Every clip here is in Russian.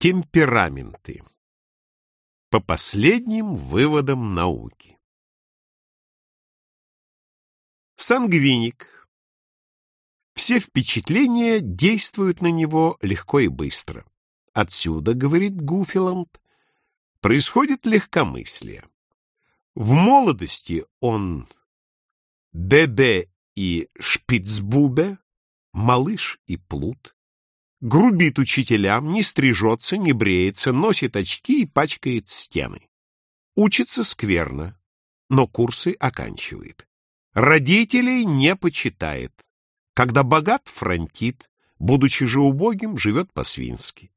Темпераменты. По последним выводам науки. Сангвиник. Все впечатления действуют на него легко и быстро. Отсюда, говорит Гуфиланд, происходит легкомыслие. В молодости он Бебе и Шпицбубе, малыш и плут, грубит учителям, не стрижется, не бреется, носит очки и пачкает стены. Учится скверно, но курсы оканчивает. Родителей не почитает. Когда богат, фронтит, будучи же убогим, живет по-свински.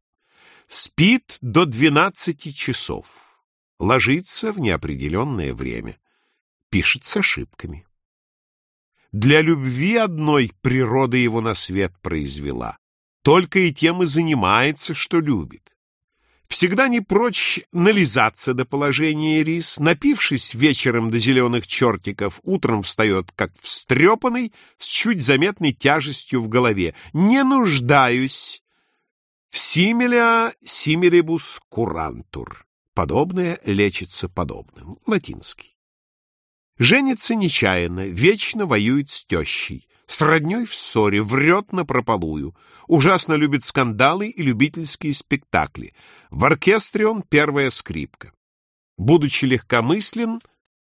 Спит до двенадцати часов, ложится в неопределенное время, пишет с ошибками. Для любви одной природа его на свет произвела только и тем и занимается, что любит. Всегда не прочь нализаться до положения рис, напившись вечером до зеленых чертиков, утром встает, как встрепанный, с чуть заметной тяжестью в голове. Не нуждаюсь в симиля симилибус курантур. Подобное лечится подобным. Латинский. Женится нечаянно, вечно воюет с тещей. С родней в ссоре, врет напропалую. Ужасно любит скандалы и любительские спектакли. В оркестре он первая скрипка. Будучи легкомыслен,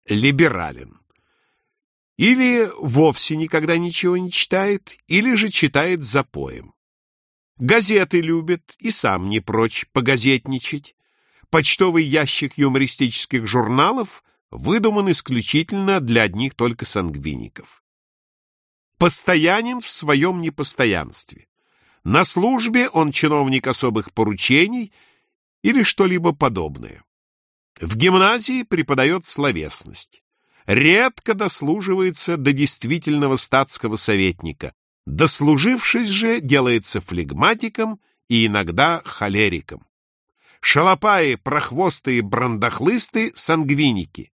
либерален. Или вовсе никогда ничего не читает, или же читает запоем. Газеты любит и сам не прочь погазетничать. Почтовый ящик юмористических журналов выдуман исключительно для одних только сангвиников постоянен в своем непостоянстве. На службе он чиновник особых поручений или что-либо подобное. В гимназии преподает словесность. Редко дослуживается до действительного статского советника. Дослужившись же, делается флегматиком и иногда холериком. Шалопаи, прохвостые, брандохлысты — сангвиники.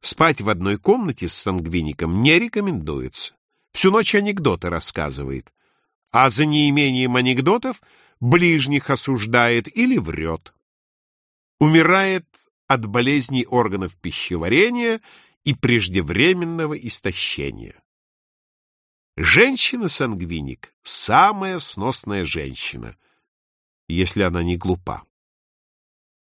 Спать в одной комнате с сангвиником не рекомендуется. Всю ночь анекдоты рассказывает, а за неимением анекдотов ближних осуждает или врет. Умирает от болезней органов пищеварения и преждевременного истощения. Женщина-сангвиник – самая сносная женщина, если она не глупа.